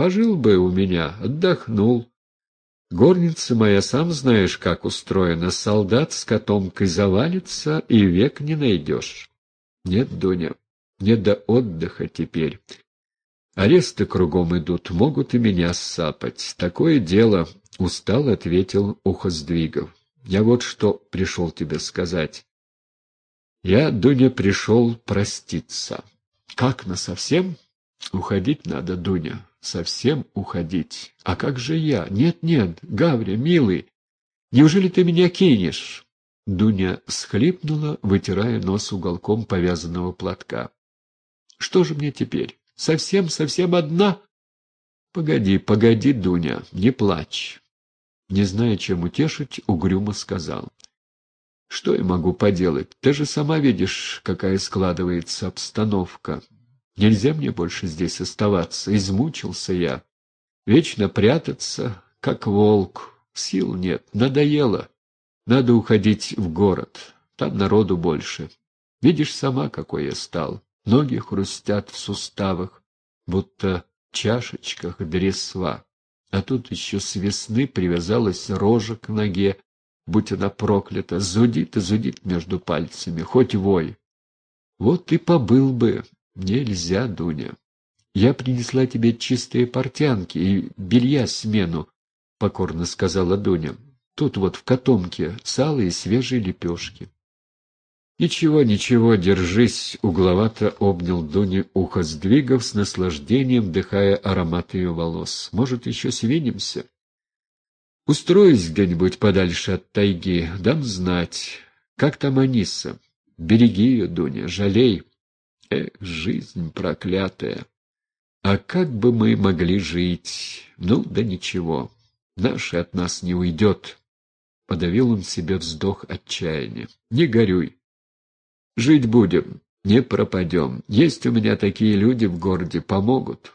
Пожил бы у меня, отдохнул. Горница моя, сам знаешь, как устроена. Солдат с котомкой завалится, и век не найдешь. Нет, Дуня, не до отдыха теперь. Аресты кругом идут, могут и меня ссапать. Такое дело, — устал ответил Ухоздвигов. Я вот что пришел тебе сказать. Я, Дуня, пришел проститься. Как, насовсем? Уходить надо, Дуня совсем уходить. А как же я? Нет-нет, Гавря, милый, неужели ты меня кинешь? Дуня схлипнула, вытирая нос уголком повязанного платка. Что же мне теперь? Совсем-совсем одна? Погоди, погоди, Дуня, не плачь. Не зная, чем утешить, угрюмо сказал. Что я могу поделать? Ты же сама видишь, какая складывается обстановка. Нельзя мне больше здесь оставаться, измучился я. Вечно прятаться, как волк, сил нет, надоело. Надо уходить в город, там народу больше. Видишь сама, какой я стал. Ноги хрустят в суставах, будто чашечках дресва. А тут еще с весны привязалась рожа к ноге, будь она проклята, зудит и зудит между пальцами, хоть вой. Вот и побыл бы, Нельзя, Дуня. Я принесла тебе чистые портянки и белья смену, — покорно сказала Дуня. Тут вот в котомке сало и свежие лепешки. «Ничего, ничего, держись!» — угловато обнял Дуня ухо сдвигов с наслаждением, вдыхая аромат ее волос. «Может, еще свинемся?» «Устроюсь где-нибудь подальше от тайги, дам знать. Как там Аниса? Береги ее, Дуня, жалей. Эх, жизнь проклятая! А как бы мы могли жить? Ну, да ничего, наше от нас не уйдет. Подавил он себе вздох отчаяния. Не горюй. Жить будем, не пропадем. Есть у меня такие люди в городе, помогут.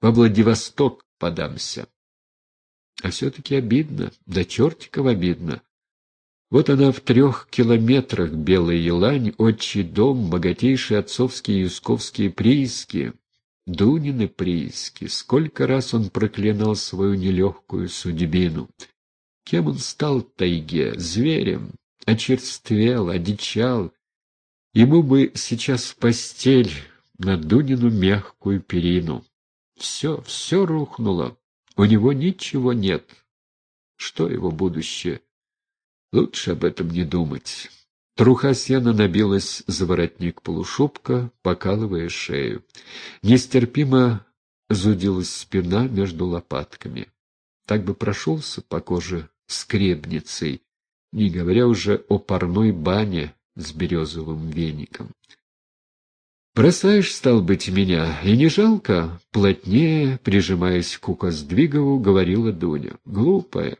Во Владивосток подамся. А все-таки обидно, да чертиков обидно. Вот она в трех километрах, Белая Елань, отчий дом, богатейшие отцовские юсковские прииски, Дунины прииски. Сколько раз он проклинал свою нелегкую судьбину. Кем он стал в тайге? Зверем. Очерствел, одичал. Ему бы сейчас в постель на Дунину мягкую перину. Все, все рухнуло. У него ничего нет. Что его будущее? Лучше об этом не думать. Труха сена набилась за воротник полушубка, покалывая шею. Нестерпимо зудилась спина между лопатками. Так бы прошелся по коже скребницей, не говоря уже о парной бане с березовым веником. «Бросаешь, стал быть, меня, и не жалко?» Плотнее, прижимаясь к Укоздвигову, говорила Дуня. «Глупая,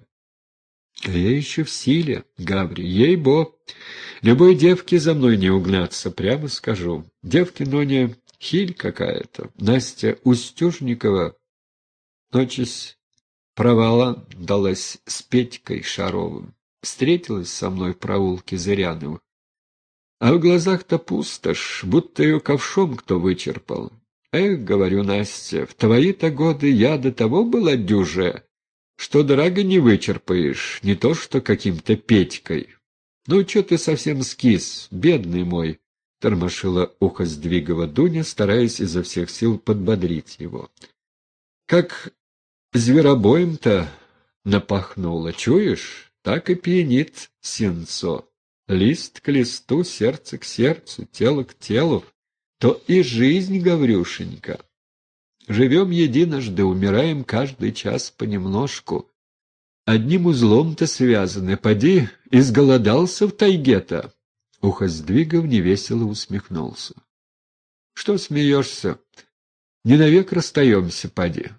а я еще в силе, Гаври, ей-бо. Любой девке за мной не угнаться, прямо скажу. Девки, но не хиль какая-то. Настя Устюжникова ночись провала далась с Петькой Шаровым. Встретилась со мной в проулке Зыряновых. А в глазах-то пустошь, будто ее ковшом кто вычерпал. Эх, говорю, Настя, в твои-то годы я до того была дюже, что дорого не вычерпаешь, не то что каким-то Петькой. Ну, что ты совсем скис, бедный мой, — тормошила ухо сдвигова Дуня, стараясь изо всех сил подбодрить его. Как зверобоем-то напахнуло, чуешь? Так и пьянит сенцо. Лист к листу, сердце к сердцу, тело к телу, то и жизнь, Гаврюшенька. Живем единожды, умираем каждый час понемножку. Одним узлом-то связаны. Поди, изголодался в тайге-то. Ухоздвигов невесело усмехнулся. — Что смеешься? Не навек расстаемся, поди.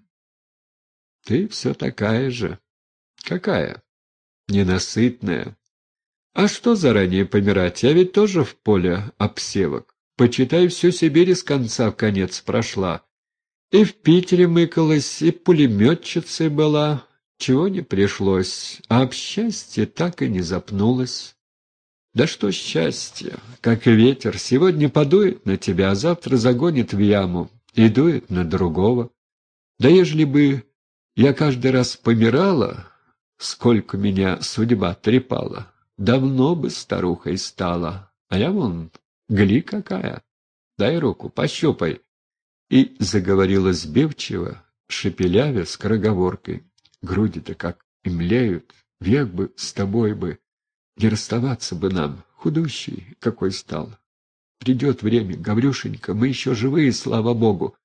— Ты все такая же. — Какая? — Ненасытная. — А что заранее помирать? Я ведь тоже в поле обсевок. Почитай, всю Сибирь с конца в конец прошла. И в Питере мыкалась, и пулеметчицей была, чего не пришлось, а об счастье так и не запнулась. Да что счастье, как ветер, сегодня подует на тебя, а завтра загонит в яму и дует на другого. Да ежели бы я каждый раз помирала, сколько меня судьба трепала, давно бы старухой стала, а я вон, гли какая, дай руку, пощупай. И заговорила сбивчиво, шепелявя, скороговоркой. Груди-то как имлеют, век бы с тобой бы, не расставаться бы нам, худущий какой стал. Придет время, Гаврюшенька, мы еще живые, слава богу.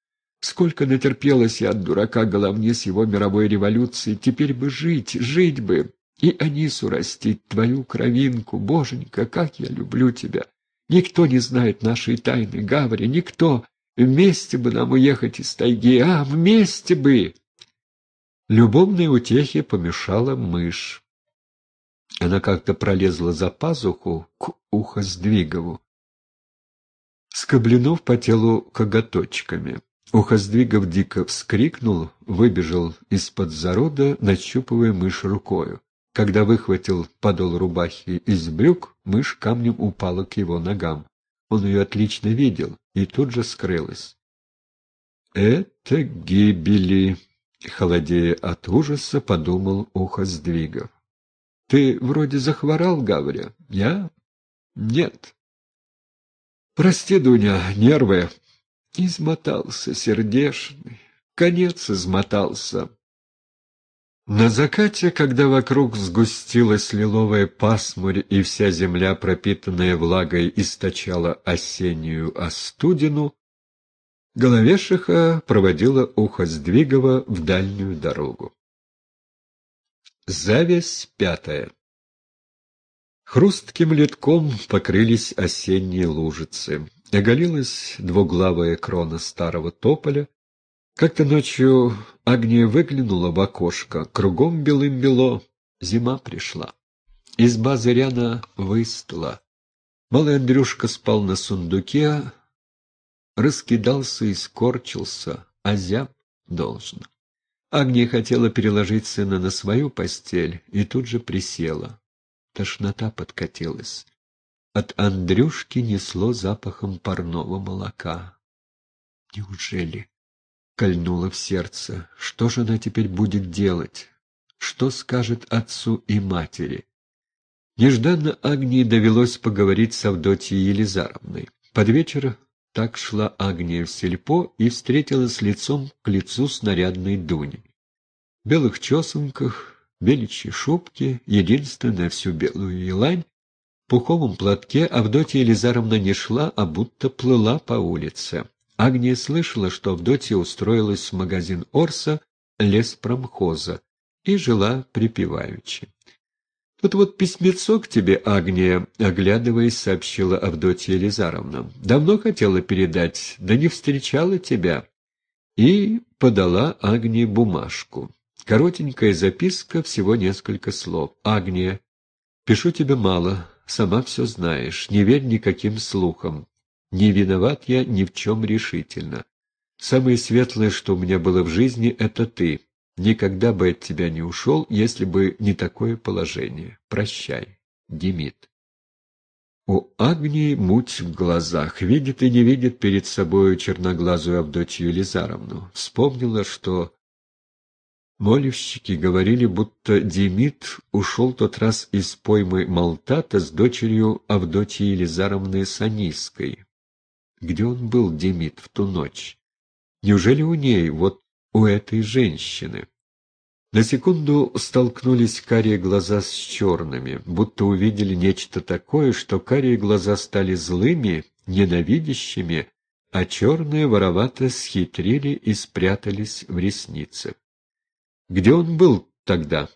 Сколько натерпелось я от дурака головне с его мировой революции. Теперь бы жить, жить бы. И Анису растить, твою кровинку. Боженька, как я люблю тебя. Никто не знает нашей тайны, Гаври, никто. Вместе бы нам уехать из тайги, а, вместе бы!» Любовной утехе помешала мышь. Она как-то пролезла за пазуху к ухоздвигову. Скоблинув по телу коготочками. Ухоздвигов дико вскрикнул, выбежал из-под зарода, нащупывая мышь рукою. Когда выхватил подол рубахи из брюк, мышь камнем упала к его ногам. Он ее отлично видел и тут же скрылась. «Это гибели!» — холодея от ужаса, подумал Ухоздвигов. «Ты вроде захворал, Гавря? Я? Нет». «Прости, Дуня, нервы». Измотался сердешный, конец измотался. На закате, когда вокруг сгустилась лиловая пасмурь и вся земля, пропитанная влагой, источала осеннюю остудину, Головешиха проводила ухо Сдвигова в дальнюю дорогу. Зависть пятая Хрустким литком покрылись осенние лужицы. Оголилась двуглавая крона старого тополя, как-то ночью Агния выглянула в окошко, кругом белым-бело, зима пришла. Изба зыряна выстала. Малый Андрюшка спал на сундуке, раскидался и скорчился, а зяб должно. Агния хотела переложить сына на свою постель и тут же присела. Тошнота подкатилась. От Андрюшки несло запахом парного молока. Неужели? Кольнуло в сердце. Что же она теперь будет делать? Что скажет отцу и матери? Нежданно Агнии довелось поговорить с Авдотьей Елизаровной. Под вечер так шла Агния в сельпо и встретилась лицом к лицу с нарядной Дуней. В белых чесанках, беличьей шубке, единственная всю белую елань, в пуховом платке Авдотья Елизаровна не шла, а будто плыла по улице. Агния слышала, что Авдотья устроилась в магазин Орса леспромхоза и жила припеваючи. «Тут вот письмецо к тебе, Агния», — оглядываясь, сообщила Авдотья Елизаровна. «Давно хотела передать, да не встречала тебя». И подала Агнии бумажку. Коротенькая записка, всего несколько слов. «Агния, пишу тебе мало, сама все знаешь, не верь никаким слухам. Не виноват я ни в чем решительно. Самое светлое, что у меня было в жизни, — это ты. Никогда бы от тебя не ушел, если бы не такое положение. Прощай, Демид. У Агнии муть в глазах, видит и не видит перед собою черноглазую Авдотью Елизаровну. Вспомнила, что молевщики говорили, будто Демид ушел тот раз из поймы Малтата с дочерью Авдотьи Елизаровны Саниской, где он был, Демид, в ту ночь? Неужели у ней, вот у этой женщины? На секунду столкнулись карие глаза с черными, будто увидели нечто такое, что карие глаза стали злыми, ненавидящими, а черные воровато схитрили и спрятались в ресницы. Где он был тогда?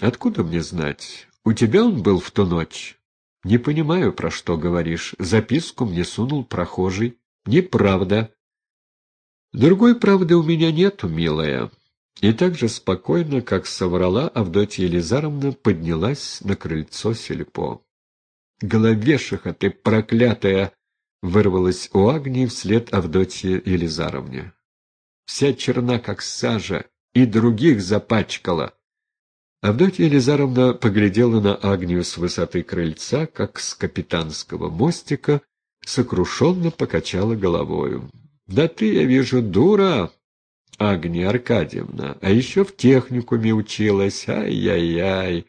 Откуда мне знать? У тебя он был в ту ночь? «Не понимаю, про что говоришь. Записку мне сунул прохожий. Неправда». «Другой правды у меня нету, милая». И так же спокойно, как соврала, Авдотья Елизаровна поднялась на крыльцо сельпо. «Головешиха ты проклятая!» — вырвалась у Агнии вслед Авдотье Елизаровне. «Вся черна, как сажа, и других запачкала». Авдотья Елизаровна поглядела на Агнию с высоты крыльца, как с капитанского мостика, сокрушенно покачала головою. — Да ты, я вижу, дура! Агния Аркадьевна, а еще в техникуме училась, ай-яй-яй.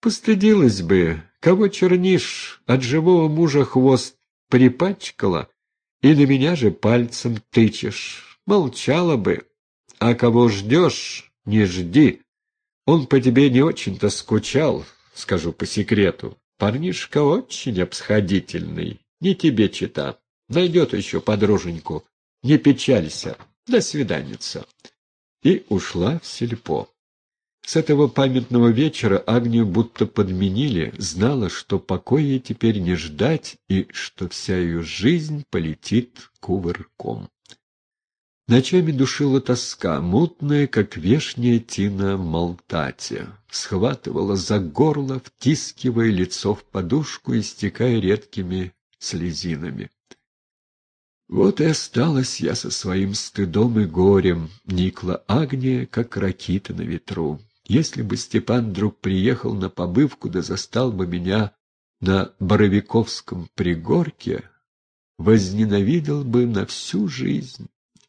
Постыдилась бы, кого чернишь, от живого мужа хвост припачкала, и на меня же пальцем тычешь. Молчала бы, а кого ждешь, не жди. Он по тебе не очень-то скучал, скажу по секрету. Парнишка очень обсходительный, не тебе чита. Найдет еще подруженьку. Не печалься. До свиданица. И ушла в сельпо. С этого памятного вечера Агнию будто подменили, знала, что покоя теперь не ждать и что вся ее жизнь полетит кувырком. Ночами душила тоска, мутная, как вешняя тина в молтате. Схватывала за горло, втискивая лицо в подушку, истекая редкими слезинами. Вот и осталась я со своим стыдом и горем, никла Агния, как ракита на ветру. Если бы Степан вдруг приехал на побывку, да застал бы меня на Боровиковском пригорке, возненавидел бы на всю жизнь.